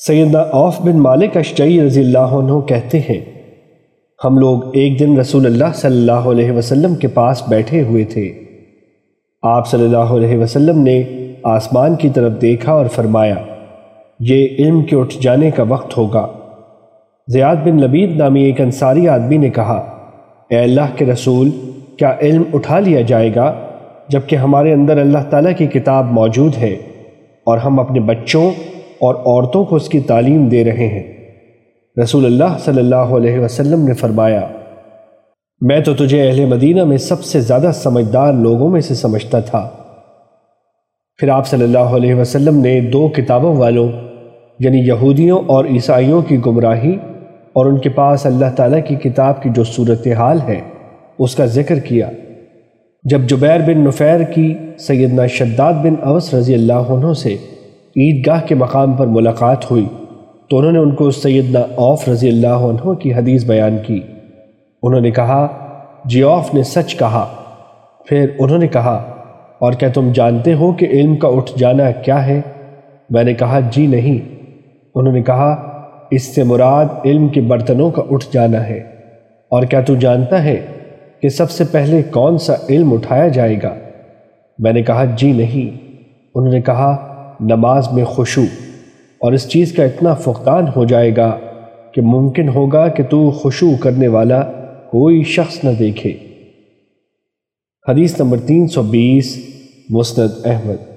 سیدنا عوف بن مالک اشجعی رضی اللہ عنہ کہتے ہیں، ہم لوگ ایک دن رسول اللہ صلی اللہ علیہ وسلم کے پاس بیٹھے ہوئے تھے۔ آپ صلی اللہ علیہ وسلم نے آسمان کی طرف دیکھا اور فرمایا، یہ علم کے اٹھ جانے کا وقت ہوگا۔ زیاد بن لبید نامی ایک انصاری آدمی نے کہا، اے اللہ کے رسول، کیا علم اٹھا لیا جائے گا جبکہ ہمارے اندر اللہ تعالیٰ کی کتاب موجود ہے اور ہم اپنے بچوں اور عورتوں کو اس کی تعلیم دے رہے ہیں۔ رسول اللہ صلی اللہ علیہ وسلم نے فرمایا، میں تو تجھے اہل مدینہ میں سب سے زیادہ سمجھدار لوگوں میں سے سمجھتا تھا۔ پھر آپ صلی اللہ علیہ وسلم نے دو کتابوں والوں یعنی یہودیوں اور عیسائیوں کی گمراہی اور ان کے پاس اللہ تعالیٰ کی کتاب کی جو صورتحال ہے، اس کا ذکر کیا۔ جب جبیر بن نفیر کی سیدنا شداد بن اوس رضی اللہ عنہ سے عیدگاہ کے مقام پر ملاقات ہوئی تو انہوں نے ان کو سیدنا اوف رضی اللہ عنہ کی حدیث بیان کی۔ انہوں نے کہا جی اوف نے سچ کہا۔ پھر انہوں نے کہا، اور کیا تم جانتے ہو کہ علم کا اٹھ جانا کیا ہے؟ میں نے کہا جی نہیں۔ انہوں نے کہا، اس سے مراد علم کے برتنوں کا اٹھ جانا ہے۔ اور کیا تو جانتا ہے کہ سب سے پہلے کون سا علم اٹھایا جائے گا؟ میں نے کہا جی نہیں۔ انہوں نے کہا نماز میں خوشو۔ اور اس چیز کا اتنا فقدان ہو جائے گا کہ ممکن ہوگا کہ تو خوشو کرنے والا کوئی شخص نہ دیکھے۔ حدیث نمبر تین سو بیس، مسند احمد۔